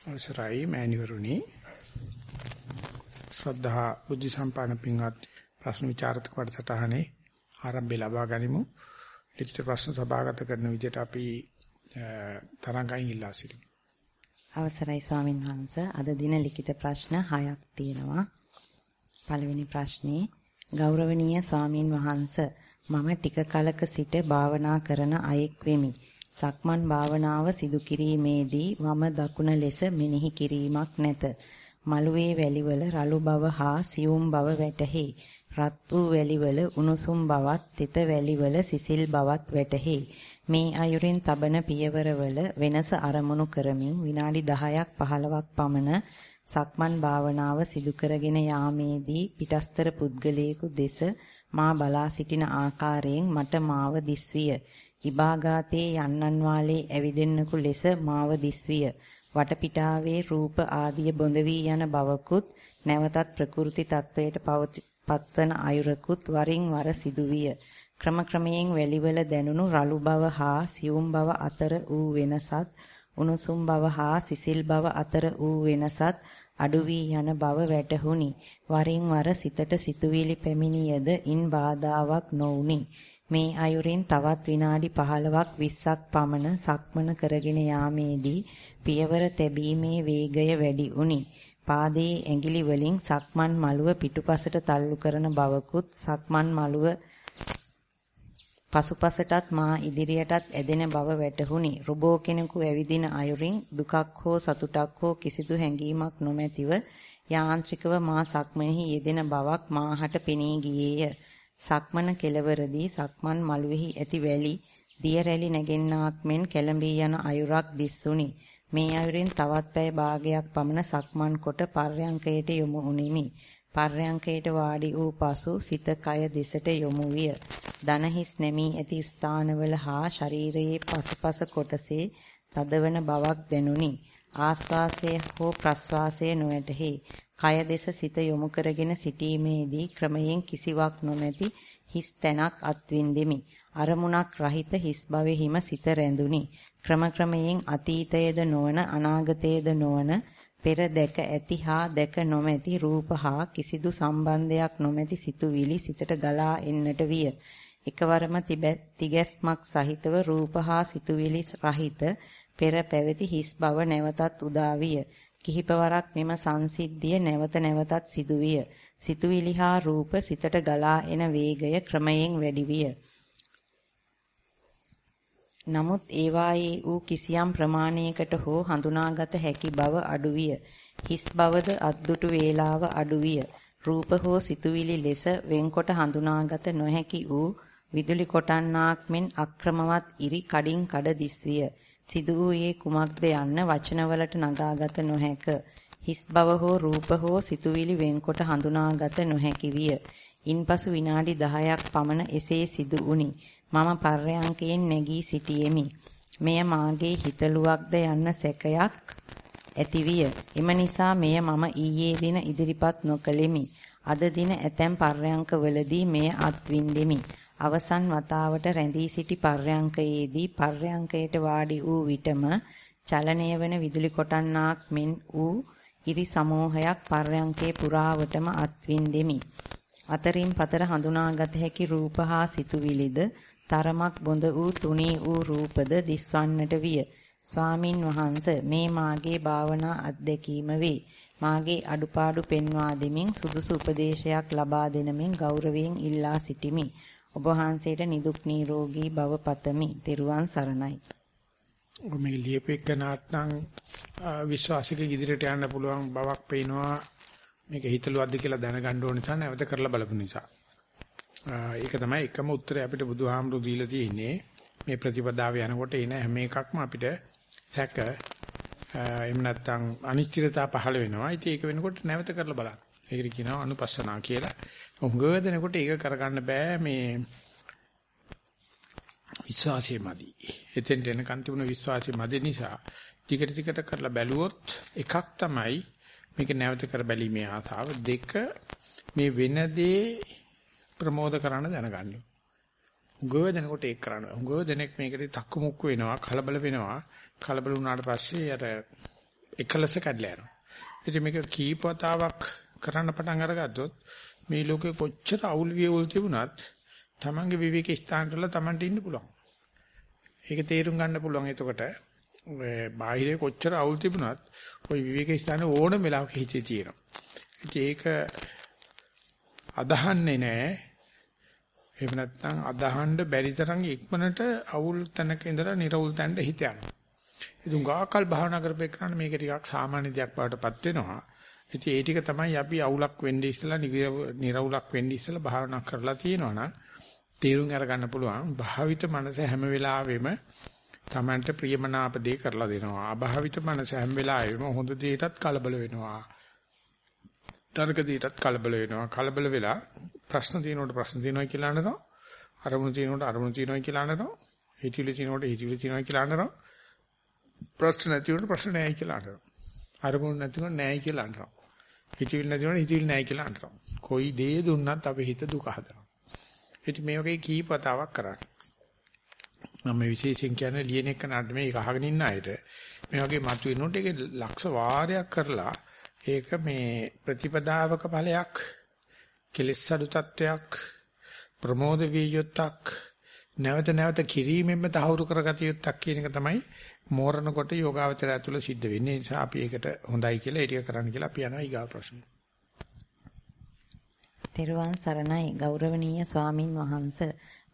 අවසරයි මෑණිවරුනි ශ්‍රද්ධා බුද්ධ සම්පන්න පින්වත් ප්‍රශ්න විචාරක වැඩසටහනේ ආරම්භය ලබා ගනිමු. ලිඛිත ප්‍රශ්න සභාගත කරන විදිහට අපි තරංගයෙන් ඉල්ලා සිටිමු. අවසරයි ස්වාමින් වහන්සේ අද දින ලිඛිත ප්‍රශ්න 6ක් තියෙනවා. පළවෙනි ප්‍රශ්නේ ගෞරවනීය ස්වාමින් වහන්සේ මම ටික කලක සිට භාවනා කරන අයෙක් වෙමි. සක්මන් භාවනාව සිදු කිරීමේදී වම දකුණ ලෙස මෙනෙහි කිරීමක් නැත. මළුවේ වැලිවල රළු බව හා සියුම් බව වැටහි. රත් වූ වැලිවල උණුසුම් බවත්, තෙත වැලිවල සිසිල් බවත් වැටහි. මේ අයුරින් තබන පියවරවල වෙනස අරමුණු කරමින් විනාඩි 10ක් 15ක් පමණ සක්මන් භාවනාව සිදු කරගෙන යාමේදී පිටස්තර පුද්ගලයෙකු දෙස මා බලා සිටින ආකාරයෙන් මට මාව දිස්විය. ඉබාගාතේ යන්නන් වාලේ ඇවිදෙන්නකු ලෙස මාව දිස්විය. වටපිටාවේ රූප ආදිය බොඳ වී යන බවකුත් නැවතත් ප්‍රකෘති තත්වයට පත්වන අයුරකුත් වරින් වර සිදුවිය. ක්‍රම ක්‍රමයෙන් වැලිවල දැනුණු රළු බව හා සියුම් බව අතර වූ වෙනසත් උණුසුම් බව හා සිසිල් බව අතර වූ වෙනසත් අඩු වී යන බව වැටහුණි. වරින් වර සිතට සිතුවිලි පැමිණියද ඉන් බාධාවක් නොඋනි. මේ අයුරින් තවත් විනාඩි 15ක් 20ක් පමණ සක්මන කරගෙන යාමේදී පියවර තැබීමේ වේගය වැඩි වුනි. පාදයේ ඇඟිලි වලින් සක්මන් මළුව පිටුපසට තල්ලු කරන බවකුත් සක්මන් මළුව පසුපසටත් මා ඉදිරියටත් ඇදෙන බව වැටහුණි. රොබෝ කෙනෙකු ඇවිදින අයුරින් දුකක් හෝ සතුටක් හෝ කිසිදු හැඟීමක් නොමැතිව යාන්ත්‍රිකව මා සක්මනෙහි යෙදෙන බවක් මාහට පෙනී ගියේය. සක්මන කෙලවරදී සක්මන් මළුවේහි ඇති වැලි දිය රැලි නැගෙන්නාක් මෙන් කැළඹී යන අයුරක් දිස්සුනි. මේ අයුරින් තවත් පැය භාගයක් පමණ සක්මන් කොට පර්යංකයට යොමු උනිමි. පර්යංකයට වාඩි වූ පසු සිත කය දෙසට යොමු විය. දන හිස් නැමී ඇති ස්ථානවල හා ශරීරයේ පසුපස කොටසේ තදවන බවක් දැනුනි. ආස්වාසය හෝ ප්‍රස්වාසය නොඇතෙහි. කය දෙස සිත යොමු කරගෙන සිටීමේදී ක්‍රමයෙන් කිසිවක් නොමැති හිස් තැනක් අත්විඳෙමි. අරමුණක් රහිත හිස් භවෙහිම සිත රැඳුනි. ක්‍රම ක්‍රමයෙන් අතීතයේද නොවන අනාගතයේද නොවන පෙර දැක ඇති හා දැක නොමැති රූප හා කිසිදු සම්බන්ධයක් නොමැති සිතුවිලි සිතට ගලා එන්නට විය. එකවරම තිගැස්මක් සහිතව රූප හා සිතුවිලි රහිත පෙර පැවති හිස් බව නැවතත් උදා විය. කිහිපවරක් මෙම සංසිද්ධිය නැවත නැවතත් සිදුවිය. සිතුවිලි හා රූප සිතට ගලා එන වේගය ක්‍රමයෙන් වැඩි විය. නමුත් ඒවායේ වූ කිසියම් ප්‍රමාණයකට හෝ හඳුනාගත හැකි බව අඩුවිය. හිස් බවද අද්දුටු වේලාව අඩුවිය. රූප හෝ සිතුවිලි ලෙස වෙන්කොට හඳුනාගත නොහැකි වූ විදුලි කොටන්නාක් මෙන් අක්‍රමවත් ඉරි කඩින් කඩ දිස්විය. සිදු වූයේ කුමක්ද යන්න වචනවලට නගාගත නොහැක. හිස් බව හෝ රූප හෝ සිතුවිලි වෙන්කොට හඳුනාගත නොහැකි විය. ඉන්පසු විනාඩි 10ක් පමණ එසේ සිදු වුනි. මම පර්යංකයෙන් නැගී සිටියෙමි. මෙය මාගේ හිතලුවක්ද යන්න සැකයක් ඇතිවිය. එම නිසා මෙය මම ඊයේ දින ඉදිරිපත් නොකළෙමි. අද දින ඇතැම් පර්යංකවලදී මෙය අත්විඳෙමි. අවසන් වතාවට රැඳී සිටි පර්යංකයේදී පර්යංකයට වාඩි වූ විටම චලනය වන විදුලි කොටන්නාක් මෙන් වූ ඉරි සමූහයක් පර්යංකේ පුරාවටම අත්විඳෙමි. අතරින් පතර හඳුනාගත හැකි රූප හා සිතුවිලිද තරමක් බොඳ වූ තුනී වූ රූපද දිස්වන්නට විය. ස්වාමින් වහන්සේ මේ මාගේ භාවනා අත්දැකීම වේ. මාගේ අඩුපාඩු පෙන්වා දෙමින් සුදුසු උපදේශයක් ලබා දෙනමින් ගෞරවයෙන් ඉල්ලා සිටිමි. ඔබ වහන්සේට නිදුක් නිරෝගී භව පතමි. ත්වන් සරණයි. මේ ලියපෙකනාට නම් විශ්වාසික ඉදිරියට යන්න පුළුවන් බවක් පේනවා. මේක හිතලුවක්ද කියලා දැනගන්න ඕන නිසා නැවත කරලා බලපු නිසා. ඒක තමයි එකම උත්තරය අපිට බුදුහාමුදුරු දීලා තියෙන්නේ. මේ ප්‍රතිපදාව යනකොට එන හැම එකක්ම අපිට සැක එහෙම නැත්නම් අනිශ්චිතතා පහළ වෙනවා. ඉතින් ඒක වෙනකොට නැවත කරලා බලන්න. ඒකට කියනවා අනුපස්සනා කියලා. උංගව දෙනකොට ඒක කරගන්න බෑ මේ විශ්වාසය මදි. එතෙන් එනකන් තිබුණ විශ්වාසය මදි නිසා ටිකට ටිකට කරලා බැලුවොත් එකක් තමයි මේක නැවත කර බැලීමේ ආතාව දෙක මේ වෙන දේ ප්‍රමෝද කරන්න දැනගන්න. උගව දෙනකොට ඒක කරන්න. උගව දෙනෙක් මේකට තක්කු මුක්කු වෙනවා, කලබල වෙනවා. කලබල වුණාට පස්සේ අර එකලස කැඩලා යනවා. ඉතින් මේක කීපවතාවක් කරන්න පටන් අරගත්තොත් මේ ලෝකේ කොච්චර අවුල් වියවුල් තිබුණත් Tamange විවේක ස්ථානවල Tamanට ඉන්න පුළුවන්. ඒක තේරුම් ගන්න පුළුවන් එතකොට ඔය බාහිරේ කොච්චර අවුල් තිබුණත් ওই විවේක ස්ථානේ ඕනම වෙලාවක හිතේ තියෙනවා. ඉතින් ඒක අදහන්නේ නැහැ. එහෙම නැත්නම් අදහන්න බැරි තරම් ඉක්මනට අවුල් තැනක ඉඳලා නිර්වුල් තැනට හිත යනවා. ඉතින් ගාකල් භාවනා කරපේකන මේක ටිකක් සාමාන්‍ය දෙයක් බවටපත් වෙනවා. ඉතින් ඒ ටික තමයි අපි අවුලක් වෙන්නේ ඉස්සලා නිර්වුලක් වෙන්නේ ඉස්සලා භාවනා කරලා තියෙනවා නම් තේරුම් අරගන්න පුළුවන් භාවිත මනස හැම වෙලාවෙම Tamanට ප්‍රියමනාප දේ කරලා දෙනවා. අභාවිත මනස හැම වෙලාවෙම හොඳ දෙයටත් කලබල වෙනවා. තරක දෙයටත් කලබල වෙනවා. කලබල වෙලා ප්‍රශ්න තියෙනකොට ප්‍රශ්න තියෙනවා කියලා අහනවා. අරමුණු තියෙනකොට අරමුණු තියෙනවා කියලා අහනවා. හිතවිලි තියෙනකොට හිතවිලි තියෙනවා කියලා අහනවා. ප්‍රශ්න නැතිවට ප්‍රශ්න නැහැ කියලා අහනවා. අරමුණු නැතිවට නැහැ කියලා අහනවා. හිතවිලි නැතිවට හිතවිලි නැහැ කියලා අහනවා. කොයි දේ දුන්නත් අපේ හිත දුක හදනවා. ඉතින් මේ වගේ කීප වතාවක් කරන්නේ. මම විශේෂයෙන් කියන්නේ ලියන එක නඩ මේ අහගෙන ඉන්න අයට මේ වගේ මතුවෙනොත් ඒක ලක්ෂ වාරයක් කරලා ඒක මේ ප්‍රතිපදාවක ඵලයක් කෙලෙස් අඩු තත්වයක් ප්‍රමෝද වියයුත්තක් නැවත නැවත කිරීමෙන්ම තහවුරු කරගatiya යුත්තක් කියන එක තමයි මෝරණ කොට යෝගාවචරය තුළ සිද්ධ වෙන්නේ. ඒ නිසා අපි ඒකට හොඳයි කියලා ඒක කරන්න කියලා අපි යනවා ඊගා ප්‍රශ්නෙට. තෙරුවන් සරණයි ගෞරවනීය ස්වාමින් වහන්ස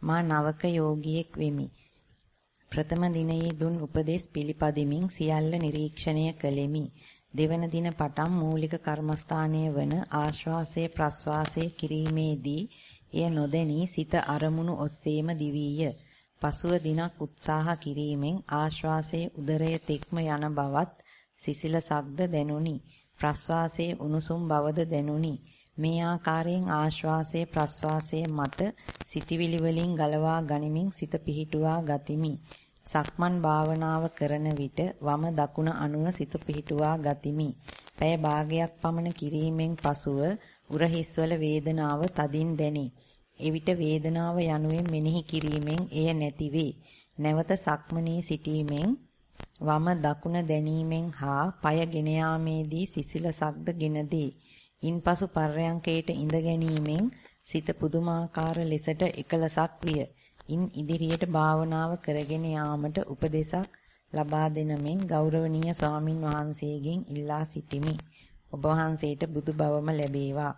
මා නවක යෝගියෙක් වෙමි. ප්‍රථම දිනයේ දුන් උපදේශ පිළිපදිමින් සියල්ල නිරීක්ෂණය කළෙමි. දෙවන දින පටන් මූලික කර්මස්ථානයේ වන ආශ්වාසයේ ප්‍රශ්වාසයේ කිරීමේදී එය නොදැනී සිත අරමුණු ඔස්සේම දිවීය. පසුව දිනක් උත්සාහ කිරීමෙන් ආශ්වාසයේ උදරය තෙක්ම යන බවත් සිසිලසක්ද දැනුනි. ප්‍රශ්වාසයේ උණුසුම් බවද දැනුනි. මේ ආකාරයෙන් ආශ්වාසයේ ප්‍රශ්වාසයේ මත සිටිවිලි වලින් ගලවා ගනිමින් සිත පිහිටුවා ගතිමි. සක්මන් භාවනාව කරන විට වම දකුණ අනුව සිත පිහිටුවා ගතිමි. පැය භාගයක් පමණ කිරීමෙන් පසුව උරහිස්වල වේදනාව තදින් දැනේ. එවිට වේදනාව යනුවෙන් මෙනෙහි කිරීමෙන් එය නැතිවේ. නැවත සක්මනේ සිටීමෙන් වම දකුණ දැනීමෙන් හා পায় ගෙන යාමේදී සිසිලසක්ද ගෙන දේ. ඉන්පසු පර්යංකයට ඉඳ ගැනීමෙන් සිත පුදුමාකාර ලෙසට එකලසක් විය. ඉන් ඉදිරියට භාවනාව කරගෙන යාමට උපදේශක් ලබා දෙන මෙන් ගෞරවනීය ස්වාමින් වහන්සේගෙන් ඉල්ලා සිටිමි. ඔබ වහන්සේට බුදු බවම ලැබේවා.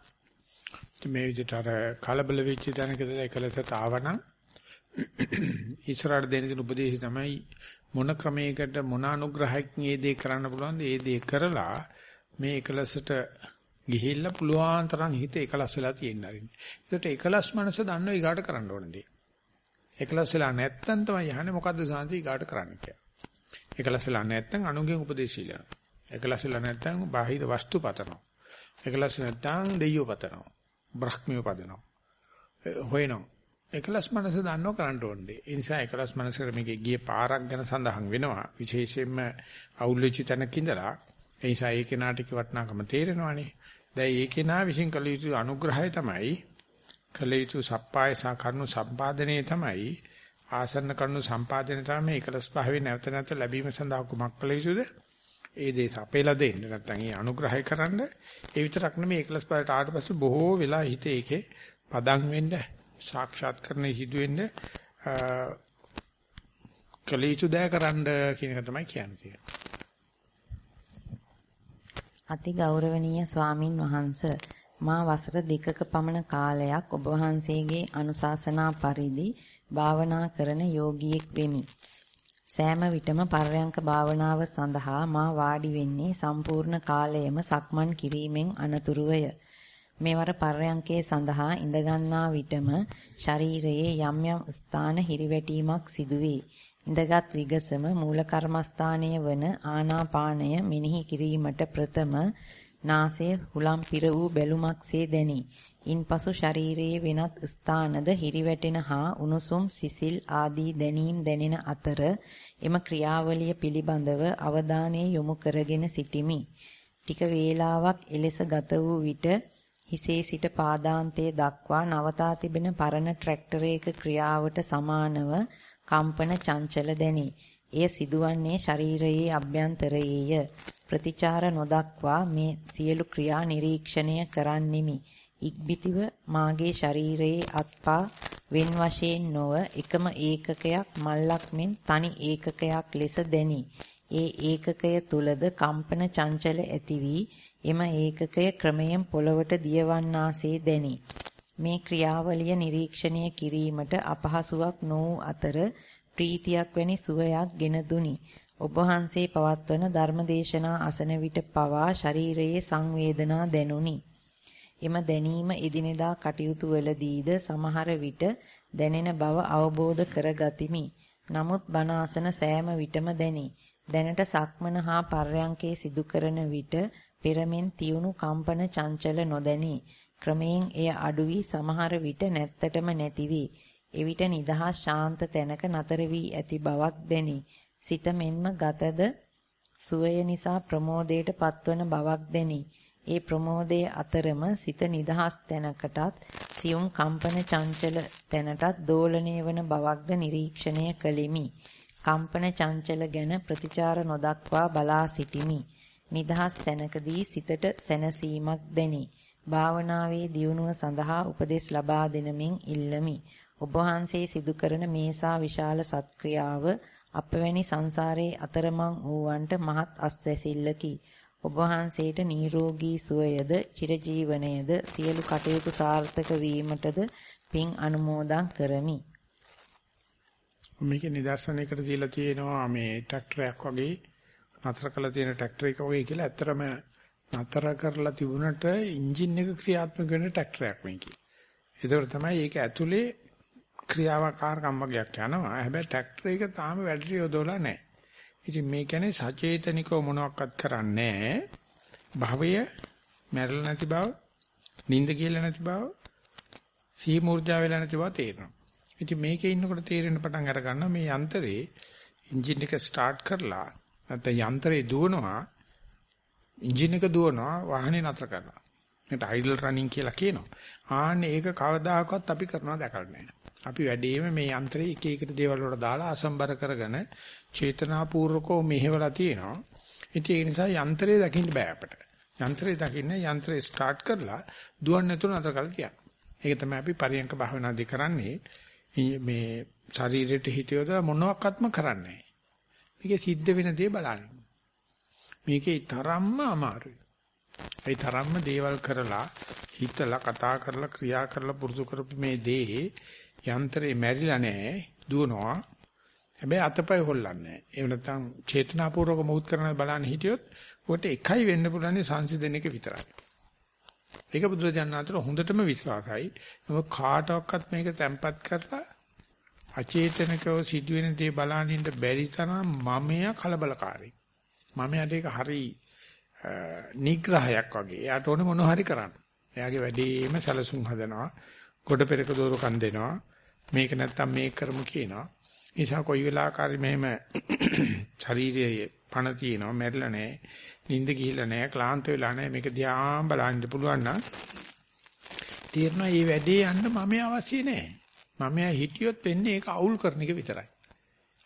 මේ විදිහට අර කලබල වෙච්ච තැනකදලා එකලසට ආවනම් ඉස්සරහට දෙන උපදේශය තමයි මොන ක්‍රමයකට මොන අනුග්‍රහයකින් මේ දේ කරන්න පුළුවන්ද ඒ දේ කරලා මේ එකලසට ගිහිල්ලා පුළුවන් තරම් හිත එකලස් වෙලා තියෙන්න ආරින්න. ඒකට එකලස් මනස දන්නව ඊගාට කරන්න ඕන දේ. එකලස් වෙලා නැත්තම් තමයි යහනේ මොකද්ද සාන්ති ඊගාට කරන්න කියලා. එකලස් වෙලා නැත්තම් අනුගෙන් උපදේශ ඉල්ලනවා. එකලස් වෙලා නැත්තම් බාහිර වස්තු පතනවා. එකලස් නැත්තම් දෙයියෝ පතනවා. බ්‍රහ්මියෝ පදනවා. හොයනවා. එකලස් මනස දන්නව කරන්න ඕනේ. ඒ නිසා එකලස් මනසට මේකේ ගියේ පාරක් ගැන සඳහන් වෙනවා. විශේෂයෙන්ම අවුල් වෙච්ච තැනක ඉඳලා ඒ නිසා ඒ කෙනාට වටිනාකම තේරෙනවානේ. දැන් ඒ කෙනා විසින් කළ යුතු අනුග්‍රහය තමයි කළ යුතු සප්පාය සා කරුණු සම්පාදනයේ තමයි ආසන්න කරුණු සම්පාදනයේ තමයි එකලස් භාවයේ නැවත නැවත ලැබීම සඳහා කුමක් කළ යුතුද? ඒ දේ සපේලා දෙන්න නැත්නම් ඒ අනුග්‍රහය කරන්න ඒ විතරක් නෙමෙයි එකලස් භාවයට ආවට පස්සේ බොහෝ වෙලා හිතේ ඒකේ පදම් වෙන්න සාක්ෂාත් කරන්නේ හිදු වෙන්න කළ යුතු දෑ කරන්න කියන එක තමයි කියන්නේ. අති ගෞරවනීය ස්වාමින් වහන්ස මා වසර දෙකක පමණ කාලයක් ඔබ වහන්සේගේ අනුශාසනා පරිදි භාවනා කරන යෝගියෙක් වෙමි. සෑම විටම පර්යංක භාවනාව සඳහා මා වාඩි වෙන්නේ සම්පූර්ණ කාලයම සක්මන් කිරීමෙන් අනතුරුවය. මේවර පර්යංකයේ සඳහා ඉඳගන්නා විටම ශරීරයේ යම් යම් ස්ථාන හිරිවැටීමක් සිදුවේ. ඉඳගත් විගසම මූල කර්මස්ථානය වන ආනාපානය මෙනෙහි කිරීමට ප්‍රථම නාසය හුලම් පිර වූ බැලුමක්සේ දැනේ. ඉන්පසු ශරීරයේ වෙනත් ස්ථානද හිරිවැටෙන හා උණුසුම් සිසිල් ආදී දැනීම් දැනෙන අතර එම ක්‍රියාවලිය පිළිබඳව අවධානය යොමු කරගෙන සිටිමි. ටික වේලාවක් එලෙස ගත වූ විට හිසේ සිට පාදාන්තයේ දක්වා නවතා තිබෙන පරණ ට්‍රැක්ටරයක ක්‍රියාවට සමානව කම්පන චංචල දැනේ. එය සිදුවන්නේ ශරීරයේ අභ්‍යන්තරයේය. ප්‍රතිචාර නොදක්වා මේ සියලු ක්‍රියා නිරීක්ෂණය කරන්නෙමි. ඉක්බිතිව මාගේ ශරීරයේ අත්පා වෙන් වශයෙන් නොව එකම ඒකකයක් මල්ලක් මෙන් තනි ඒකකයක් ලෙස දැනි. ඒ ඒකකය තුලද කම්පන චංචල ඇති වී එම ඒකකය ක්‍රමයෙන් පොළවට දියවන්නාසේ දැනි. මේ ක්‍රියාවලිය නිරීක්ෂණය කිරීමට අපහසුයක් නොවූ අතර ප්‍රීතියක් වැනි සුවයක් ගෙන දුනි. ඔබ වහන්සේ පවත්වන ධර්මදේශනා අසන විට පවා ශරීරයේ සංවේදනා දැනුනි. එම දැනීම එදිනෙදා කටයුතු වලදීද සමහර විට දැනෙන බව අවබෝධ කරගතිමි. නමුත් බණ ආසන සෑම විටම දැනි. දැනට සක්මන හා පර්යංකේ සිදු කරන විට පෙරමෙන් තියුණු කම්පන චංචල නොදැනි. ක්‍රමයෙන් එය අඩු වී සමහර විට නැත්තටම නැති වී එවිට නිදහස් ශාන්ත තැනක නතර වී ඇති බවක් දැනි. සිත මෙන්ම ගතද සුවය නිසා ප්‍රමෝදයට පත්වන බවක් දැනි. ඒ ප්‍රමෝදයේ අතරම සිත නිදහස් තැනකටත් සියුම් කම්පන චංචල තැනටත් දෝලණය වන බවක්ද නිරීක්ෂණය කළෙමි. කම්පන චංචල ගැන ප්‍රතිචාර නොදක්වා බලා සිටිමි. නිදහස් තැනකදී සිතට සැනසීමක් දැනේ. භාවනාවේ දියුණුව සඳහා උපදෙස් ලබා දෙනමින් ඉල්ලමි. ඔබ වහන්සේ සිදු කරන මේසා විශාල සත්ක්‍රියාව අපවැනි සංසාරයේ අතරමං වූවන්ට මහත් අස්වැසිල්ලකි. ඔබ වහන්සේට නිරෝගී සුවයද චිරජීවනයේද සියලු කටයුතු සාර්ථක වීමටද පින් අනුමෝදන් කරමි. මේකේ නිදර්ශනයකට දීලා තියෙනවා මේ ට්‍රැක්ටරයක් වගේ නතර කරලා තියෙන ට්‍රැක්ටර් එක වගේ කියලා ඇත්තටම නතර කරලා තිබුණට එන්ජින් එක ක්‍රියාත්මක වෙන ට්‍රැක්ටරයක් මේකේ. ඒතකොට තමයි ඒක ඇතුලේ ක්‍රියාවකාරකම් වගේක් යනවා. හැබැයි ට්‍රැක්ටර් එක තාම වැඩට යොදවලා නැහැ. ඉතින් මේ කියන්නේ සචේතනිකව මොනවත් කරන්නේ භවය මැරෙලා නැති බව, නිින්ද කියලා නැති බව, සිහි මූර්ජා වෙලා නැති බව තේරෙනවා. ඉතින් මේකේ ඉන්නකොට තේරෙන පටන් අර ගන්නවා මේ යන්ත්‍රේ එන්ජින් එක ස්ටාර්ට් කරලා නැත්නම් යන්ත්‍රේ දුවනවා එන්ජින් එක දුවනවා වාහනේ නතර කරනවා. මේකට අයිඩල් රනින් කියලා කියනවා. ආන්නේ ඒක කවදාකවත් අපි කරනවා දැකලා නැහැ. අපි වැඩිම මේ යන්ත්‍රේ එක එකට දේවල් වලට දාලා අසම්බර කරගෙන චේතනාපූර්වකව මෙහෙवला තියෙනවා. ඉතින් ඒ නිසා යන්ත්‍රය දකින්න බෑ අපිට. යන්ත්‍රය දකින්න යන්ත්‍රය ස්ටාර්ට් කරලා දුවන්නේ නැතුව නතර කරලා තියන්න. ඒක තමයි අපි පරියන්ක භාවනාදී කරන්නේ. මේ ශරීරයට හිත යොදලා මොනවත්ක්ම කරන්නේ නැහැ. මේකේ සිද්ධ වෙන දේ බලන්න. මේකේ තරම්ම අමාරුයි. ඒ තරම්ම දේවල් කරලා හිතලා කතා කරලා ක්‍රියා කරලා පුරුදු කරපු මේ දේ යන්ත්‍රේ මැරිලා නැහැ දුවනවා. හැබැයි අතපය හොල්ලන්නේ නැහැ. ඒ නැත්තම් චේතනාපූර්වක මොහොත් කරන බලන්න හිටියොත් උකට එකයි වෙන්න පුළුවන් සංසිඳන එක විතරයි. ඒක බුදුරජාණන් අතර හොඳටම විශ්වාසයි. මොකද කාටවත් මේක තැම්පත් කරලා අචේතනිකව සිදුවෙන දේ බලනින්න බැරි තරම් මමයා කලබලකාරී. මමයාට ඒක හරි නිග්‍රහයක් වගේ. එයාට ඕනේ මොන හරි කරන්න. එයාගේ වැඩේම සැලසුම් හදනවා. කොට පෙරක දෝරකම් දෙනවා. මේක නැත්තම් මේක කරමු කියනවා. නිසා කොයි වෙලාවකරි මෙහෙම ශරීරයේ පණ තියෙනවා මැරිලා නැහැ. නිින්ද ගිහිල්ලා නැහැ. ක්ලාන්ත වෙලා නැහැ. මේක දිහා බලන්න පුළුවන් නම් තීරණා මේ වැඩේ යන්න මම අවශ්‍ය නැහැ. මම හිටියොත් වෙන්නේ ඒක අවුල් කරන එක විතරයි.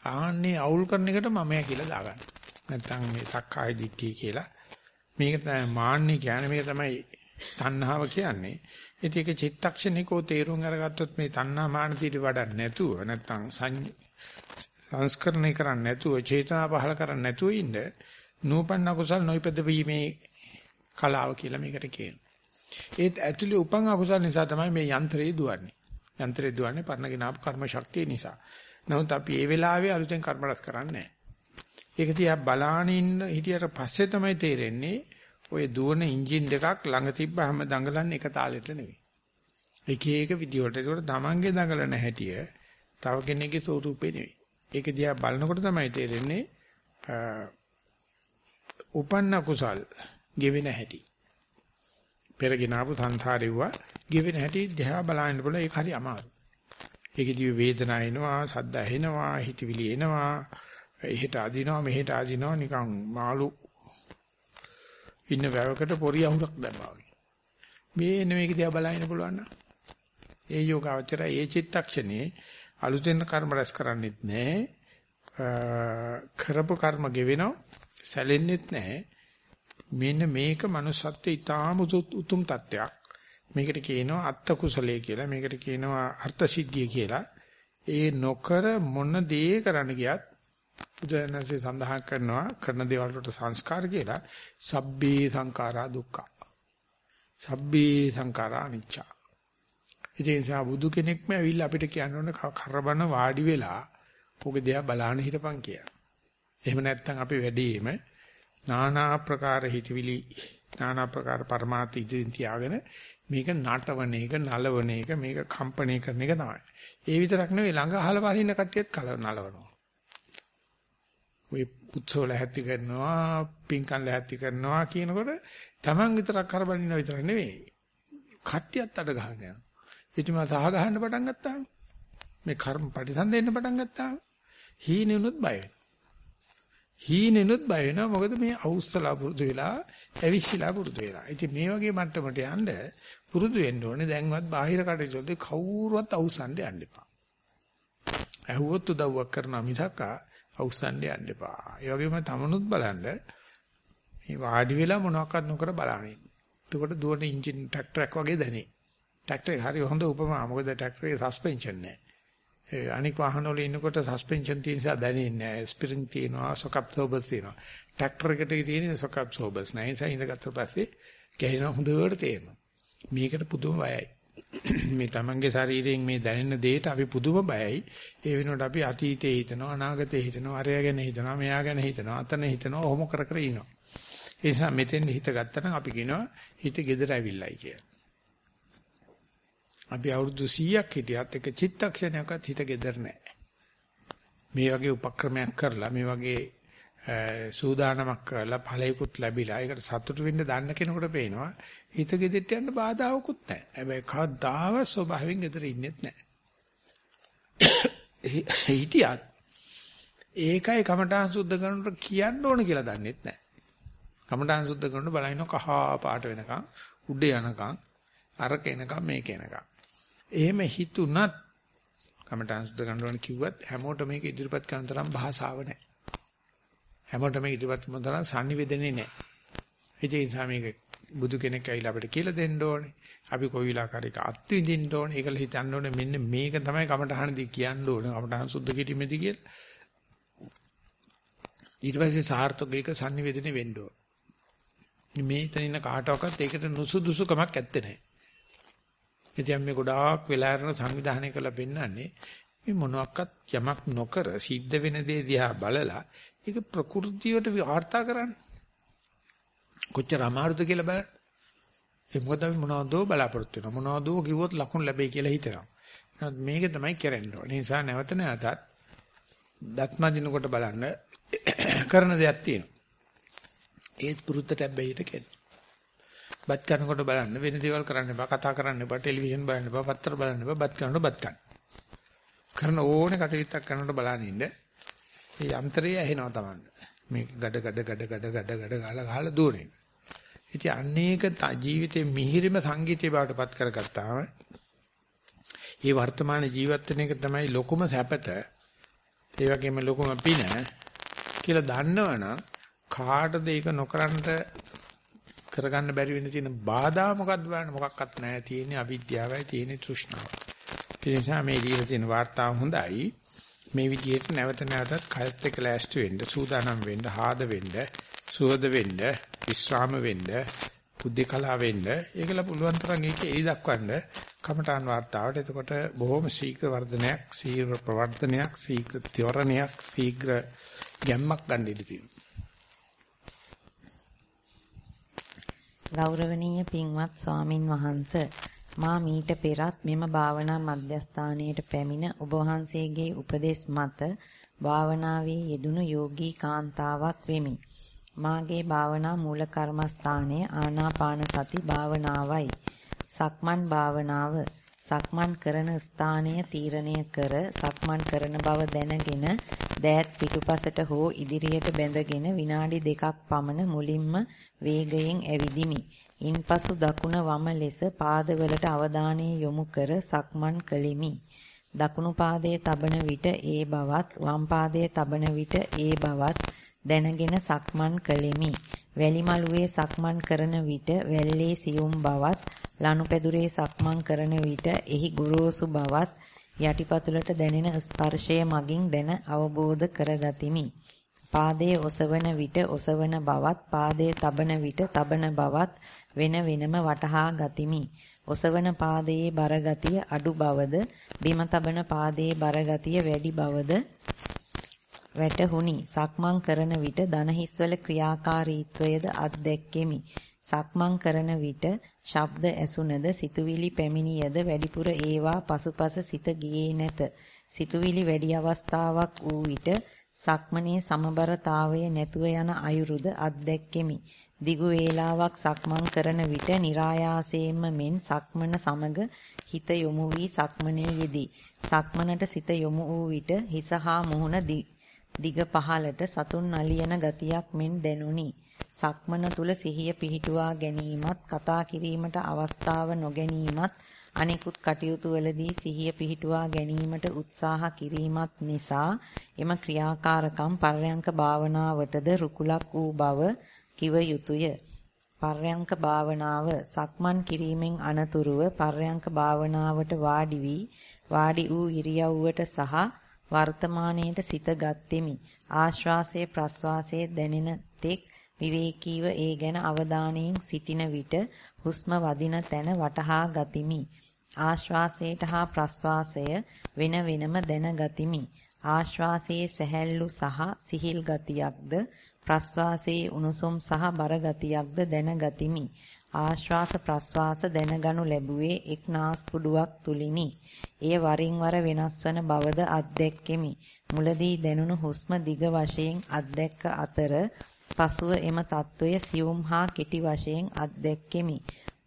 ආන්නේ අවුල් කරන එකට මම කියලා දාගන්න. නැත්තම් මේ සක්කාය දිට්ඨිය කියලා. මේක තමයි මාන්නේ කියන්නේ මේක තමයි තණ්හාව කියන්නේ. ඉතින් ඒක චිත්තක්ෂණිකෝ තේරුම් අරගත්තොත් මේ තණ්හා මාන තීට වඩා නැතුව නැත්තම් සංස්කරණය කරන්නේ නැතුව චේතනා පහල කරන්නේ නැතුව ඉන්න නූපන්න කුසල් නොයිපද වීමේ කලාව කියලා මේකට කියනවා. ඒත් ඇතුලේ උපන් අකුසල් නිසා තමයි මේ යන්ත්‍රය දුවන්නේ. යන්ත්‍රය දුවන්නේ පරණගෙන ආපු කර්ම ශක්තිය නිසා. නමුත් අපි ඒ වෙලාවේ අලුතෙන් කර්ම රැස් කරන්නේ නැහැ. ඒක තියා බලාන ඉන්න හිටියට පස්සේ තමයි තේරෙන්නේ ඔය දුවන එන්ජින් දෙකක් ළඟ තිබ්බහම දඟලන්නේ එක තාලෙට නෙවෙයි. එක එක විදියට. ඒකට තමන්ගේ දඟලන හැටිය තව කෙනෙක්ගේ ස්වරූපේ නෙවෙයි. ඒක දිහා බලනකොට තමයි තේරෙන්නේ උපන්න කුසල් ගෙවෙන හැටි. පෙරගෙන ආපු සංසාරෙව්වා ගෙවෙන හැටි දිහා බලන්න බල ඒක හරි අමාරුයි. ඒකේදී වේදනාව එනවා, සද්ද ඇහෙනවා, හිතවිලි එනවා, එහෙට අදිනවා, මෙහෙට අදිනවා නිකන් මාළු ඉන්න වැවකට පොරි අහුරක් දැම්මා වගේ. මේ මේක දිහා බලන්න පුළුවන් නම් ඒ යෝගාවචරය ඒ චිත්තක්ෂණේ අලුතෙන් කර්ම රැස් කරන්නෙත් නැහැ. කරපු කර්ම ගෙවෙනවා, සැලෙන්නෙත් නැහැ. මෙන්න මේක manussත්වයේ ඊටාම උතුම් තත්ත්වයක්. මේකට කියනවා අත්ත කුසලයේ කියලා. මේකට කියනවා අර්ථ සිද්ධිය කියලා. ඒ නොකර මොන දේ කරන්න ගියත් බුදුරජාණන්සේ සඳහන් කරනවා කරන දේවල් වලට සංස්කාර කියලා. සබ්බේ සංඛාරා දුක්ඛ. සබ්බේ සංඛාරා අනිච්ච. ඉතින් ඒ නිසා බුදු කෙනෙක්ම ඇවිල්ලා අපිට කියන්න ඕන කරබන වාඩි වෙලා ඔක දිහා බලන්න හිටපන් කියලා. එහෙම නැත්නම් අපි වැඩිම নানা ආකාර හිතවිලි নানা ආකාර පරමාර්ථ ඉදිරින් තියාගෙන මේක නටවන එක නලවන එක මේක කම්පණය කරන එක තමයි. ඒ විතරක් නෙවෙයි ළඟ අහලා බලන කට්ටියත් කල නලවනවා. ඔය පුත්සෝල හැත්ති කරනවා පින්කම් ලැහැත්ති කරනවා කියනකොට Taman විතරක් කරබනින්න විතරක් නෙවෙයි. කට්ටියත් අඩ ගහගෙන යනවා. ඉතින් මම සහ ගහන්න පටන් ගත්තාම මේ කර්ම ප්‍රතිසන්දෙන්න පටන් ගත්තාම හීනෙනුත් බය වෙනවා. හීනෙනුත් බය වෙනවා මොකද මේ අවුස්සලා පුරුදු වෙලා ඇවිස්සලා පුරුදු වෙලා. ඉතින් මේ වගේ මට්ටමට යන්න පුරුදු වෙන්න ඕනේ දැන්වත් බාහිර කටයුතු කවුරුවත් අවුස්සන්න යන්න එපා. ඇහුවොත් උදව්වක් කරනවා මිසක් අවුස්සන්න යන්න එපා. ඒ වගේම තමනුත් බලන්න මේ වාඩි වෙලා මොනවක්වත් නොකර බලන්නේ. එතකොට දුවන එන්ජින් ට්‍රැක්ටරයක් වගේ දැනේ. ට්‍රැක්ටරේ හරි හොඳ උපමා. මොකද ට්‍රැක්ටරේ සස්පෙන්ෂන් නැහැ. ඒ අනික වාහන වල ඉන්නකොට සස්පෙන්ෂන් තියෙන නිසා දැනෙන්නේ නැහැ. ස්ප්‍රින්ග් තියෙනවා, shock absorbers තියෙනවා. ට්‍රැක්ටර් එකට තියෙන shock absorbers නැහැ. ඒ නිසා ඉඳගත්ත පස්සේ ගැහෙන හොඳට තේරෙනවා. මේකට පුදුම බයයි. මේ තමන්ගේ ශරීරයෙන් මේ දැනෙන දෙයට අපි පුදුම බයයි. ඒ වෙනකොට අපි අතීතේ හිතනවා, අනාගතේ හිතනවා, අරය ගැන හිතනවා, මෙයා ගැන හිතනවා, අතන හිතනවා, ඔහොම කර කර ඉනවා. ඒ නිසා මෙතෙන් හිත ගත්තා අපි කියනවා හිත gedera ඇවිල්ලයි කියලා. අපි අවුරුදු 100ක් හිටියත් එක චිත්තක්ෂණයක්වත් හිත gedera නැහැ. මේ වගේ උපක්‍රමයක් කරලා මේ වගේ සූදානමක් කරලා ඵලයකුත් ලැබිලා ඒකට සතුටු වෙන්න දන්න කෙනෙකුට පේනවා හිත gedෙට යන්න බාධාවකුත් නැහැ. හැබැයි කවදාව ස්වභාවයෙන් gedera ඉන්නෙත් නැහැ. හිටියත් ඒකයි කමඨාන් සුද්ධ කරනකොට කියන්න ඕන කියලා දන්නෙත් නැහැ. කමඨාන් සුද්ධ කරනකොට බලහින්න කහා පාට වෙනකන් උඩ යනකන් අරක එනකන් මේක එනකන් එහෙම හිතුණත් කමඨාන් සුද්ධ කරනවා කිව්වත් හැමෝටම මේක ඉදිරිපත් කරන තරම් භාෂාව නැහැ. හැමෝටම ඉදිරිපත් කරන තරම් sannivedane නැහැ. ඒ නිසා මේක බුදු කෙනෙක් ඇවිල්ලා අපිට කියලා දෙන්න ඕනේ. අපි කොයි විලාකාරයක අත්විඳින්න ඕනේ. ඒකල හිතන්න ඕනේ මෙන්න මේක තමයි කමඨහනදී කියන්න ඕනේ. කමඨහන් සුද්ධ කිරීමේදී කියලා. ඊට පස්සේ සාර්ථක එක sannivedane වෙන්න ඕනේ. මේ තනින කාටවත් ඒකට නුසුදුසුකමක් ඇත්තේ නැහැ. ඉතින් මේ ගොඩාක් වෙලා යන සංවිධානය කරලා පෙන්නන්නේ මේ මොනවත් යමක් නොකර සිද්ධ වෙන දේ දිහා බලලා ඒක ප්‍රകൃතියට වාර්තා කරන්න. කොච්චර අමාරුද කියලා බලන්න. ඒ මොකද අපි මොනවදෝ බලාපොරොත්තු වෙනවා. මොනවදෝ කිව්වොත් ලකුණු ලැබෙයි කියලා හිතනවා. නමුත් මේක තමයි කරන්න ඕනේ. ඒ නිසා නැවත නැවතත් දත්ම දිනකොට බලන්න කරන දෙයක් තියෙනවා. ඒත් පුරුද්දට බැහැිට කෙන්න. බත් කනකොට බලන්න වෙන දේවල් කරන්න එපා කතා කරන්න එපා ටෙලිවිෂන් බලන්න එපා පත්තර බලන්න එපා බත් කනකොට බත් කන්න. කරන ඕනේ කටයුත්තක් කරනකොට බලන්න ඉන්න. මේ යන්ත්‍රය ඇහෙනවා Tamanne. මේ ගඩ ගඩ ගඩ ගඩ ගඩ ගඩ ගාලා ගහලා දුවන්නේ. ඉතින් අනේක ජීවිතේ මිහිරිම සංගීතය බවට පත් කරගත්තාම මේ වර්තමාන ජීවත් වෙන එක තමයි ලොකුම සැපත. ඒ වගේම ලොකුම පින කියලා දන්නවනම් කාටද ඒක නොකරන්නට කරගන්න බැරි වෙන තියෙන බාධා මොකක්ද බලන්න මොකක්වත් නැහැ තියෙන්නේ අවිද්‍යාවයි තියෙන්නේ තෘෂ්ණාවයි. ඒ නිසා මේ දීලා තියෙන වාර්තාව හොඳයි. මේ විදිහට නැවත නැවතත් කයත් එක්ක ලෑස්ති වෙන්න, සූදානම් වෙන්න, ආද වෙන්න, සුවද වෙන්න, විස්්‍රාම වෙන්න, බුද්ධිකලා වෙන්න. ඒකල පුළුවන් තරම් ඒක එලි දක්වන්න කමඨාන් වාර්තාවට. එතකොට බොහොම ශීඝ්‍ර වර්ධනයක්, ශීඝ්‍ර ප්‍රවර්ධනයක්, ශීඝ්‍ර ත්වරණයක්, ශීඝ්‍ර ගැම්මක් ගන්න ඉඩ තියෙනවා. ගෞරවනීය පින්වත් ස්වාමින් වහන්ස මා මීට පෙරත් මෙම භාවනා මධ්‍යස්ථානයට පැමිණ ඔබ වහන්සේගේ උපදෙස් මත භාවනාවේ යෙදුණු යෝගී කාන්තාවක් වෙමි. මාගේ භාවනා මූල කර්මස්ථානයේ ආනාපාන සති භාවනාවයි. සක්මන් භාවනාව සක්මන් කරන ස්ථානය තීරණය කර සක්මන් කරන බව දැනගෙන දෑත් පිටුපසට හෝ ඉදිරියට බැඳගෙන විනාඩි දෙකක් පමණ මුලින්ම වේගයෙන් ඇවිදිමි. ඉන්පසු දකුණ වම ලෙස පාදවලට අවධානය යොමු කර සක්මන් කළෙමි. දකුණු පාදයේ තබන විට ඒ බවත් වම් පාදයේ තබන විට ඒ බවත් දැනගෙන සක්මන් කළෙමි. වැලිමලුවේ සක්මන් කරන විට වැල්ලේ සියුම් බවත් ලනුපැදුරේ සක්මන් කරන විට එහි ගොරෝසු බවත් යටිපතුලට දැනෙන ස්පර්ශය මගින් දැන අවබෝධ කරගතිමි. පාදයේ ඔසවන විට ඔසවන බවත් පාදයේ තබන විට තබන බවත් වෙන වෙනම වටහා ගතිමි. ඔසවන පාදයේ බරගතිය අඩු බවද බිම තබන පාදයේ බරගතිය වැඩි බවද වැටහුණි. සක්මන් කරන විට දන හිස්වල ක්‍රියාකාරීත්වයද අත්දැක්කෙමි. සක්මන් කරන විට ශබ්ද ඇසුනද සිතුවිලි පැමිණියද වැඩිපුර ඒවා පසුපස සිත ගියේ නැත. සිතුවිලි වැඩි අවස්ථාවක් වූ විට සක්මනේ සමබරතාවය නැතුව යන අයුරුද අත්දැක්කෙමි. දිගු වේලාවක් සක්මන් කරන විට નિરાයාසයෙන්ම මෙන් සක්මන සමග හිත යොමු වී සක්මනේ යෙදී. සක්මනට සිත යොමු වූ විට හිස හා මුහුණ දිග පහලට සතුන් නලියන ගතියක් මෙන් දැනුනි. සක්මන තුල සිහිය පිහිටුවා ගැනීමත් කතා කිරීමට අවස්ථාව නොගැනීමත් අනිකුත් කටයුතු වලදී සිහිය පිහිටුවා ගැනීමට උත්සාහ කිරීමත් නිසා එම ක්‍රියාකාරකම් පර්යංක භාවනාවටද රුකුලක් වූ බව කිව යුතුය. පර්යංක භාවනාව සක්මන් කිරීමෙන් අනතුරුව පර්යංක භාවනාවට වාඩි වී වාඩි වූ ඉරියව්වට සහ වර්තමානයේට සිත ගත්ෙමි. ආශ්වාසයේ ප්‍රශ්වාසයේ දැනෙන තෙක් විවේකීව ඒ ගැන අවධානයෙන් සිටින විට හුස්ම වදින තැන වටහා ගතිමි. ආශ්වාසයට හා ප්‍රශ්වාසය වෙන වෙනම දැන ගතිමි. ආශ්වාසයේ සැහැල්ලු සහ සිහිල් ගතියක්ද ප්‍රශ්වාසයේ උණුසුම් සහ බර ගතියක්ද දැනගතිමි. ආශ්වාස ප්‍රශ්වාස දැනගනු ලැබුවේ එක් නාස්පුඩුවක් තුලිනි. එය වරින් වර වෙනස් වන බවද අත්දැක්කෙමි. මුලදී දැනුණු හුස්ම දිග වශයෙන් අත්දැක්ක අතර පසුව එම తত্ত্বය සියුම් හා කෙටි වශයෙන් අත්දැක්කෙමි.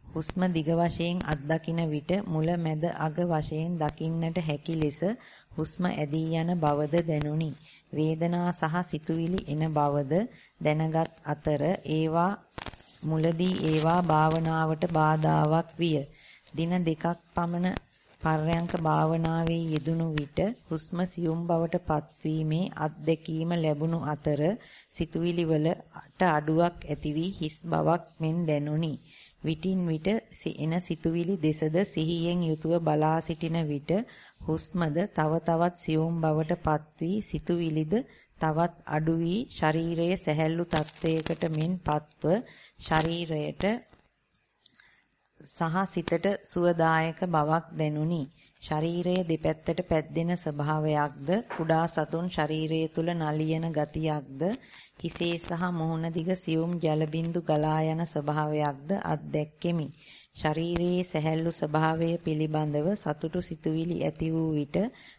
හුස්ම දිග වශයෙන් අත්දකින විට මුල මැද අග වශයෙන් දකින්නට හැකි ලෙස හුස්ම ඇදී යන බවද දැනුනි. වේදනා සහ සිතුවිලි එන බවද දැනගත් අතර ඒවා මුලදී ඒවා භාවනාවට බාධාවක් විය. දින දෙකක් පමණ පර්යංක භාවනාවේ යෙදුණු විට හුස්ම සියුම් බවට පත්වීමේ අත්දැකීම ලැබුණු අතර සිතුවිලි වලට අඩුවක් ඇති වී හිස් බවක් මෙන් දැනුනි. විටින් විට එන සිතුවිලි දෙසද සිහියෙන් යුතුව බලා සිටින විට හුස්මද තව තවත් සියුම් බවට පත් වී සිතුවිලිද තවත් අඩු වී ශරීරයේ සැහැල්ලු තත්වයකට මෙන් පත්ව ශරීරයට සහ සිතට සුවදායක බවක් දැනුනි. ශරීරයේ දෙපැත්තට පැද්දෙන ස්වභාවයක්ද කුඩා සතුන් ශරීරය තුල නලියන ගතියක්ද හිසේ සහ මුහුණ දිග සියුම් ජල බිඳු ගලා යන ස්වභාවයක්ද අත්දැක්කෙමි. ශරීරයේ සැහැල්ලු ස්වභාවය පිළිබඳව සතුටු සිතුවිලි ඇති වූ විට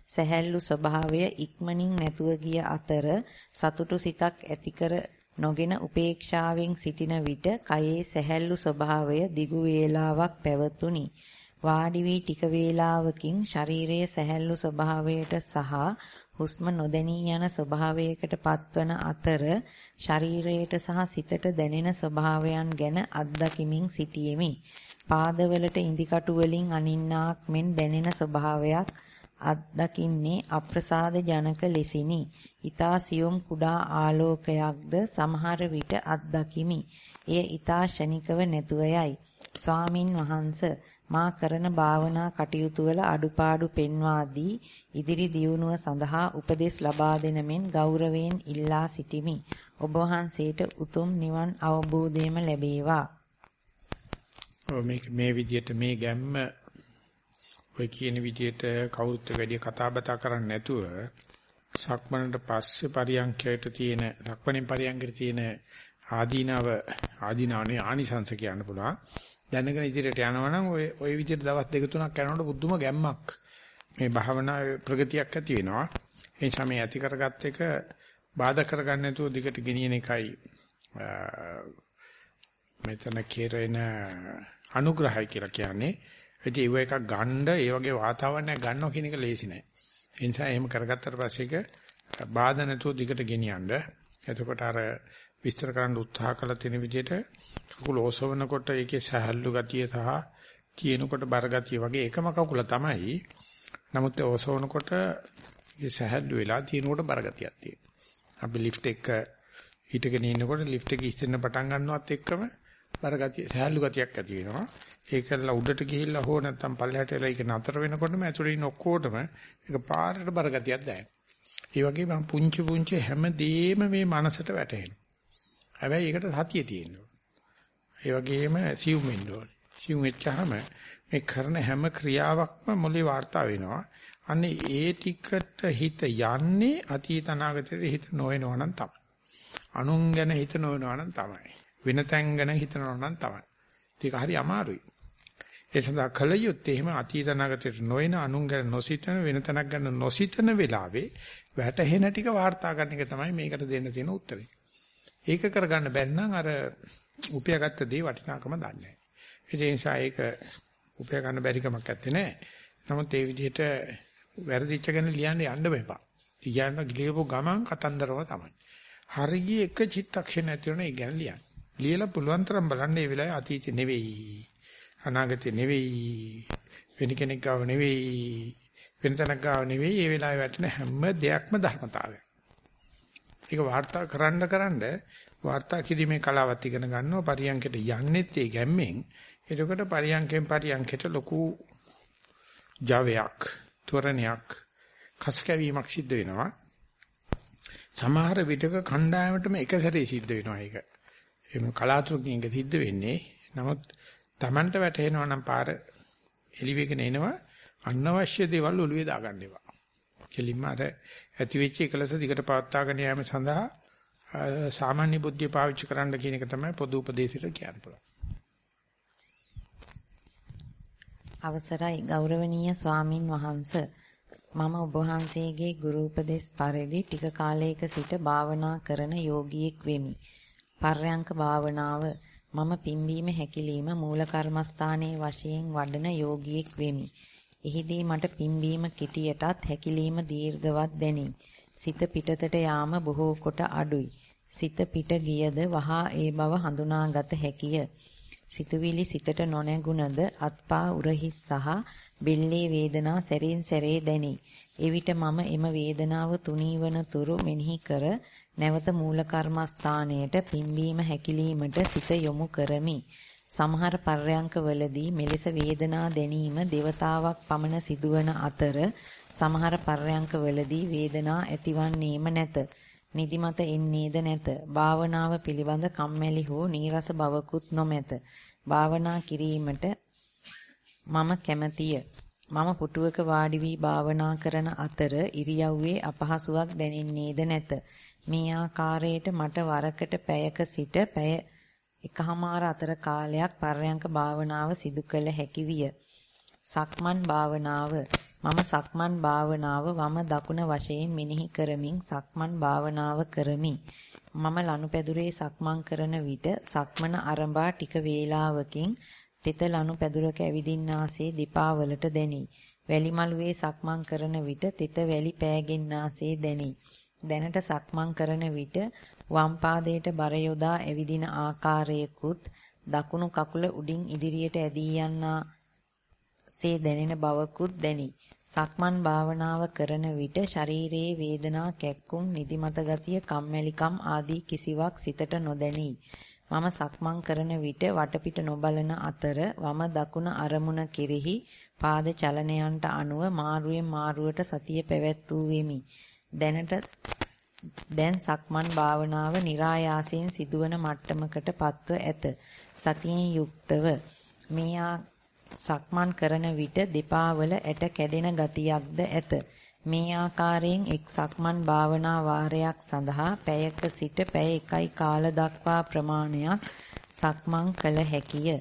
සැහැල්ලු ස්වභාවය ඉක්මනින් නැතුව ගිය අතර සතුටු සිතක් ඇති කර නොගෙන උපේක්ෂාවෙන් සිටින විට කයේ සැහැල්ලු ස්වභාවය දිගු වේලාවක් පැවතුණි. වාඩි වී ටික වේලාවකින් ශරීරයේ සැහැල්ලු ස්වභාවයට සහ හුස්ම නොදැනී යන ස්වභාවයකට පත්වන අතර ශරීරයට සහ සිතට දැනෙන ස්වභාවයන් ගැන අත්දකිමින් සිටියෙමි. පාදවලට ඉදිකටු වලින් අනින්නාක් මෙන් දැනෙන ස්වභාවයක් අත්දකින්නේ අප්‍රසාද ජනක ලෙසිනි. ඊතා සියුම් කුඩා ආලෝකයක්ද සමහර විට අත්දකිමි. එය ඊතා ෂණිකව නැතුව යයි. ස්වාමින් වහන්සේ මා කරන භාවනා කටයුතු වල අඩුපාඩු පෙන්වා දී ඉදිරි දියුණුව සඳහා උපදෙස් ලබා දෙන මෙන් ගෞරවයෙන් ඉල්ලා සිටිමි. ඔබ වහන්සේට උතුම් නිවන් අවබෝධයම ලැබේවා. මේක මේ විදිහට මේ ගැම්ම ඔය කියන විදිහට කවුරුත් වැඩි කතා බතා කරන්නේ නැතුව සක්මණට පස්සේ පරියන්කයට තියෙන සක්මණෙන් පරියන්කයට තියෙන ආදීනව ආදීනවනේ ආනිසංශ කියන්න පුළුවන්. දැනගෙන ඉදිරියට යනවා නම් ඔය ඔය විදිහට දවස් දෙක තුනක් යනකොට බුද්ධම ගැම්මක් මේ භාවනාවේ ප්‍රගතියක් ඇති වෙනවා. ඒ නිසා මේ ඇති කරගත් එක බාධා කරගන්න නැතුව දිගට ගෙනියන එකයි මෙතන කෙරෙන අනුග්‍රහය කියලා කියන්නේ. ඉතින් ඒව එකක් ගන්න ඒ වගේ වාතාවරණයක් ගන්නවා කියන එක ලේසි නෑ. ඒ නිසා එහෙම කරගත්තට පස්සේ ඒක බාධා නැතුව දිගට ගෙනියන්න. එතකොට අර විස්තර කරන්න උත්සාහ කළ තියෙන විදිහට කකුල ඔසවනකොට ඒකේ සහැල්ලු ගතිය සහ කියනකොට බර ගතිය වගේ එකම කකුල තමයි. නමුත් ඒ ඔසවනකොට ඒ සහැල්ලු වෙලා තියෙනකොට බර ගතියක් තියෙනවා. අපි ලිෆ්ට් එක හිටගෙන ඉන්නකොට ලිෆ්ට් එකේ ඉස්සෙන්න පටන් ගන්නවත් එක්කම බරගතිය සහැල්ලු ගතියක් ඇති වෙනවා. ඒකලා උඩට ගිහිල්ලා හෝ නැත්නම් පල්ලෙහාට වෙලා ඒක නතර වෙනකොටම ඇතුළේ ඉන්න ඔක්කොටම ඒක පාරට බරගතියක් දැනෙනවා. ඒ වගේ මම පුංචි පුංචි හැමදේම මේ මනසට වැටෙනවා. හැබැයි ඒකට සතිය තියෙනවා. ඒ වගේම සිව් වෙන්න ඕනේ. සිව් වෙච්චාම මේ කරන හැම ක්‍රියාවක්ම මොලේ වාර්තා වෙනවා. අන්නේ ඒ ටිකට හිත යන්නේ අතීත අනාගතේ හිත නොවනවා නම් තමයි. අනුන් ගැන හිත නොවනවා නම් තමයි. වෙන තැන් ගැන හිතනවා නම් තමයි. ඒක හරි අමාරුයි. ඒ සඳහා කල යුත්තේ එහෙම අතීත අනාගතයට නොයන අනුන් ගැන නොසිතන වෙන තැනක් ගැන නොසිතන වෙලාවේ වැටහෙන ටික වාර්තා කරන එක තමයි මේකට දෙන්න තියෙන උත්තරේ. ඒක කරගන්න බැන්නම් අර උපයාගත්ත දේ වටිනාකම දන්නේ නැහැ. ඒ නිසා ඒක උපයා ගන්න බැරි කමක් නැත්තේ නෑ. නමුත් ඒ විදිහට වැරදිච්ච ගැන ලියන්න යන්න බෑ. ලියන්න ගිලියපු ගමන් කතන්දරම තමයි. හරිය එක චිත්තක්ෂණ ඇති වෙන ඒ ගැන ලියන්න. ලියලා පුළුවන් තරම් බලන්න මේ වෙලාවේ අතීතේ නෙවෙයි. අනාගතේ නෙවෙයි. වෙන කෙනෙක් ගාව නෙවෙයි. වෙන තැනක් ගාව නෙවෙයි. මේ වෙලාවේ වැටෙන හැම දෙයක්ම ධර්මතාවය. ඒක වාර්තා කරන්න කරන්න වාර්තා කිරීමේ කලාවත් ඉගෙන ගන්නවා පරියන්කට යන්නෙත් ඒ ගැම්මෙන් එතකොට පරියන්කෙන් පරියන්කට ලොකු ජවයක් ත්වරණයක් කසකැවීමක් සිද්ධ වෙනවා සමහර විටක කණ්ඩායමටම එක සැරේ සිද්ධ වෙනවා ඒක එහෙම කලාතුරකින් එක සිද්ධ වෙන්නේ නමුත් Tamanට වැටෙනවා නම් පාර එලිවෙගෙන එනවා අනවශ්‍ය දේවල් ඔළුවේ දාගන්න එපා කෙලින්ම අර ඇති වෙච්ච එකලස දිගට පවත්වාගෙන යාම සඳහා සාමාන්‍ය බුද්ධිය පාවිච්චි කරන්න කියන එක තමයි පොදු උපදේශයට කියන්න පුළුවන්. අවසරයි ගෞරවනීය ස්වාමින් වහන්ස මම ඔබ වහන්සේගේ ගුරු උපදේශ පරිදි ටික කාලයක සිට භාවනා කරන යෝගියෙක් වෙමි. පර්යංක භාවනාව මම පිම්බීම හැකිලිම මූල කර්මස්ථානයේ වශයෙන් වඩන යෝගියෙක් වෙමි. එහිදී මට පිම්බීම කිටියටත් හැකිලිම දීර්ඝවත් දැනේ. සිත පිටතට යාම බොහෝ කොට අඩුයි. සිත පිට ගියද වහා ඒ බව හඳුනාගත හැකිය. සිතුවිලි සිතට නොනැගුණද අත්පා උරහිස් සහ බෙල්ලේ වේදනා සැරින් සැරේ දැනේ. එවිට මම එම වේදනාව තුනීවන තුරු මෙනෙහි කර නැවත මූල කර්මස්ථානයට පිම්බීම හැකිලීමට සිත යොමු කරමි. සමහර පර්යංකවලදී මෙලෙස වේදනා දැනීම దేవතාවක් පමණ සිදුවන අතර සමහර පර්යංකවලදී වේදනා ඇතිවන්නේම නැත. නිදිමත එන්නේද නැත. භාවනාව පිළිබඳ කම්මැලි හෝ නීරස බවකුත් නොමැත. භාවනා කිරීමට මම කැමැතිය. මම පුටුවක වාඩි වී භාවනා කරන අතර ඉරියව්වේ අපහසුාවක් දැනෙන්නේද නැත. මේ ආකාරයට මට වරකට පැයක සිට පැය එකහමාර අතර කාලයක් පර්යංක භාවනාව සිදු කළ හැකි විය. සක්මන් භාවනාව මම සක්මන් භාවනාව වම දකුණ වශයෙන් මෙනෙහි කරමින් සක්මන් භාවනාව කරමි. මම ලනුපැදුරේ සක්මන් කරන විට සක්මන අරඹා ටික වේලාවකින් තෙත ලනුපැදුරක ඇවිදින්නාසේ දෙපා වලට දැනි. වැලිමලුවේ සක්මන් කරන විට තෙත වැලි පෑගෙන්නාසේ දැනි. දැනට සක්මන් කරන විට වම් පාදයට බර යොදා ඇවිදින ආකාරයකුත් දකුණු කකුල උඩින් ඉදිරියට ඇදී යන්නා සේ දැනෙන බවකුත් දැනි. සක්මන් භාවනාව කරන විට ශරීරයේ වේදනා කැක්කුම් නිදිමත ගතිය කම්මැලිකම් ආදී කිසිවක් සිතට නොදැනී. මම සක්මන් කරන විට වටපිට නොබලන අතර වම දකුණ අරමුණ කෙරෙහි පාද චලනයන්ට අනුව මාරුවෙන් මාරුවට සතිය පැවැත්වූ වෙමි. දැනට දැන් සක්මන් භාවනාව નિરાයාසයෙන් සිදුවන මට්ටමකට පත්ව ඇත. සතියෙන් යුක්තව මේ සක්මන් කරන විට දෙපා වල ඇට කැඩෙන ගතියක්ද ඇත. මේ ආකාරයෙන් එක් සක්මන් භාවනා වාරයක් සඳහා පැයක සිට පැය 1යි කාල දක්වා ප්‍රමාණයක් සක්මන් කළ හැකිය.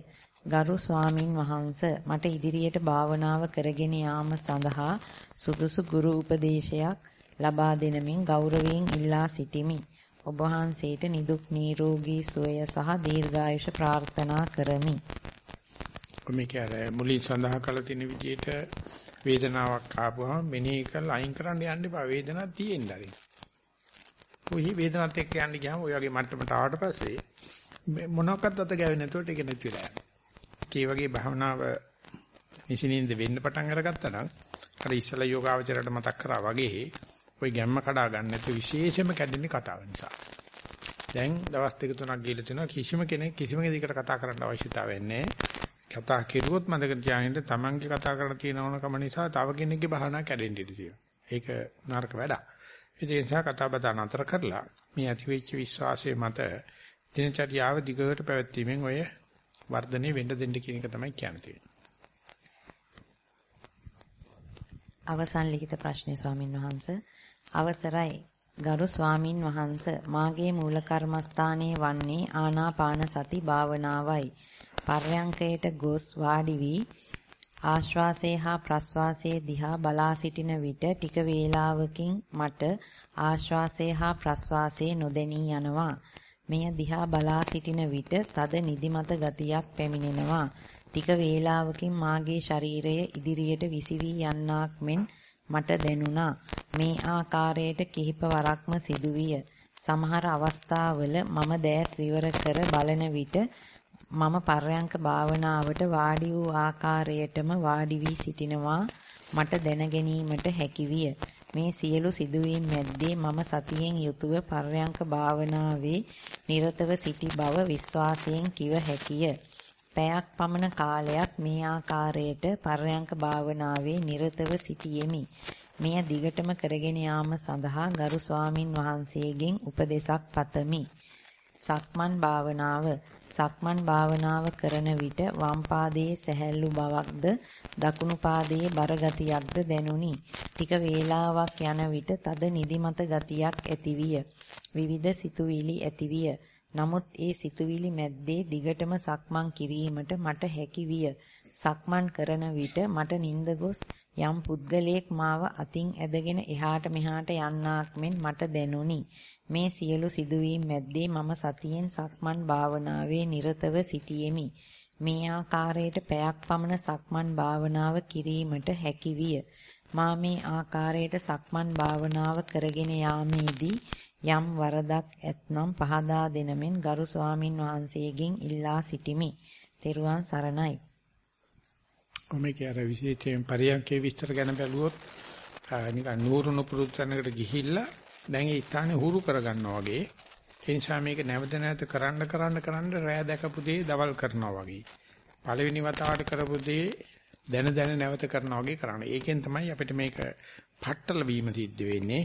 ගරු ස්වාමින් වහන්ස මට ඉදිරියට භාවනාව කරගෙන යාම සඳහා සුදුසු ගුරු උපදේශයක් ලබා දෙනමින් ගෞරවයෙන් ඉල්ලා සිටිමි. ඔබ වහන්සේට නිදුක් නිරෝගී සුවය සහ දීර්ඝායුෂ ප්‍රාර්ථනා කරමි. මේක අර මුලින් සඳහන් කළ තියෙන විදිහට වේදනාවක් ආපුවම මෙනෙහි කරලා අයින් කරන්න යන්න එපා. වේදනාවක් තියෙන්න ආරින්. කොහි වේදනාවක් එක්ක යන්න ගියාම ඔය වගේ මට්ටමට ආවට පස්සේ මොනවාක්වත් අත ගෑවෙන්නේ නැතුවට ඒක නැති වෙලා යනවා. ඒ වගේ භවනාව නිසිනින්ද වෙන්න පටන් අරගත්තා නම් අර ඉස්සලා යෝගාවචරයට මතක් කරා වගේ ওই ගැම්ම කඩා ගන්න නැතු විශේෂයෙන්ම කැඩෙන්නේ කතාව නිසා. දැන් දවස් දෙක තුනක් ගිහලා තිනවා කිසිම කෙනෙක් කිසිම දෙයකට කතා කරන්න අවශ්‍යතාවයක් නැහැ. කතා කෙරුවොත් මතක තියාගන්න තමන්ගේ කතා කරන්න තියෙන ඕනකම නිසා තව කෙනෙක්ගේ බහනා කැඩෙන්න ඉඩ තියෙනවා. ඒක නරක වැඩක්. ඒ නිසා කතා බහ නතර කරලා මේ ඇතිවෙච්ච විශ්වාසයේ මත දිනචර්යාව දිගට පැවැත්වීමෙන් ඔය වර්ධනය වෙන්න දෙන්න කියන එක තමයි කියන්නේ. අවසන් ලිඛිත ප්‍රශ්නේ ස්වාමින් වහන්සේ අවසරයි ගරු ස්වාමින් වහන්ස මාගේ මූල කර්මස්ථානයේ වන්නේ ආනාපාන සති භාවනාවයි. පර්යංකයට ගොස් වාඩි වී ආශ්වාසය හා ප්‍රශ්වාසයේ දිහා බලා සිටින විට ටික වේලාවකින් මට ආශ්වාසය හා ප්‍රශ්වාසයේ නොදෙනී යනවා. මෙය දිහා බලා සිටින විට තද නිදිමත ගතියක් පැමිණෙනවා. ටික වේලාවකින් මාගේ ශරීරය ඉදිරියට විසිවී යන්නක් මෙන් මට දැනුණා. මේ ආකාරයට කිහිප වරක්ම සිදුවිය. සමහර අවස්ථාවල මම දැස් විවර කර බලන විට මම පර්යංක භාවනාවට වාඩි වූ ආකාරයටම වාඩි වී සිටිනවා මට දැන ගැනීමට හැකිවිය. මේ සියලු සිදුවීම් මැද්දේ මම සතියෙන් යුතුව පර්යංක භාවනාවේ නිරතව සිටි බව විශ්වාසයෙන් කිව හැකිය. පැයක් පමණ කාලයක් මේ ආකාරයට පර්යංක භාවනාවේ නිරතව සිටියෙමි. මෙය දිගටම කරගෙන යාම සඳහා ගරු ස්වාමින් වහන්සේගෙන් උපදෙසක් පතමි. සක්මන් භාවනාව සක්මන් භාවනාව කරන විට වම් පාදයේ සැහැල්ලු බවක්ද දකුණු පාදයේ බර ගතියක්ද දැනුනි. ටික වේලාවක් යන විට තද නිදිමත ගතියක් ඇතිවිය. විවිධ සිතුවිලි ඇතිවිය. නමුත් ඒ සිතුවිලි මැද්දේ දිගටම සක්මන් කිරීමට මට හැකි විය. සක්මන් කරන විට මට නිින්ද ගොස් යම් පුද්ගලයෙක් මාව අතින් ඇදගෙන එහාට මෙහාට යන්නාක් මෙන් මට දැනුනි. මේ සියලු සිදුවීම් මැද්දේ මම සතියෙන් සක්මන් භාවනාවේ නිරතව සිටියෙමි. මේ ආකාරයට පැයක් පමණ සක්මන් භාවනාව කිරීමට හැකි විය. මා මේ ආකාරයට සක්මන් භාවනාව කරගෙන යාමේදී යම් වරදක් ඇත්නම් පහදා දෙනමින් ගරු ස්වාමින් වහන්සේගෙන් ඉල්ලා සිටිමි. තෙරුවන් සරණයි. මේකේ අර විශේෂයෙන් පරියන්කේ විස්තර ගැන බැලුවොත් නිකන් නూరుණු පුරුත්තනකට ගිහිල්ලා දැන් ඒ ස්ථානේ හුරු කරගන්නවා වගේ ඒ නිසා මේක නැවත නැවත කරන්න කරන්න කරන්න රෑ දැකපු දේ දවල් කරනවා වගේ පළවෙනි වතාවට කරපු දේ දැන දැන නැවත කරනවා වගේ කරන්න. ඒකෙන් තමයි අපිට මේක පట్టල වීම සිද්ධ වෙන්නේ.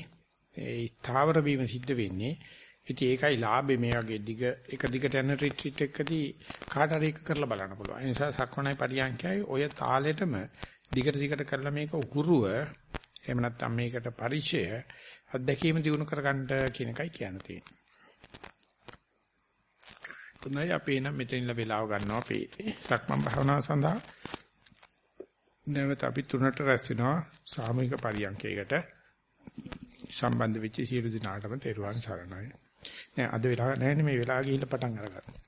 ඒ ස්ථාවර වීම සිද්ධ වෙන්නේ. ඉතින් ඒකයි ලාභේ මේ වගේ දිග එක දිගට යන රිට්‍රීට් එකකදී කාට හරි එක කරලා බලන්න පුළුවන්. ඒ නිසා සක්මණයි පරියන්කයයි ඔය තාලෙටම දිගට දිගට කරලා මේක උහුරුව එහෙම නැත්නම් මේකට පරිචය අත්දැකීම දිනු කරගන්න කියන එකයි කියන්න තියෙන්නේ. තුනයි අපි නම් මෙතනින්ලා වෙලාව ගන්නවා අපි සක්මන් භාවනාව සඳහා නැවත අපි තුනට රැස් වෙනවා සාමූහික පරියන්කයකට සම්බන්ධ වෙච්ච සියලු දිනාටම තෙරුවන් සරණයි. නෑ අද වෙලාව නෑනේ මේ වෙලාව ගිහිල්ලා පටන් අරගන්න.